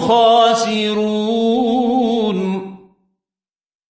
خاسرون.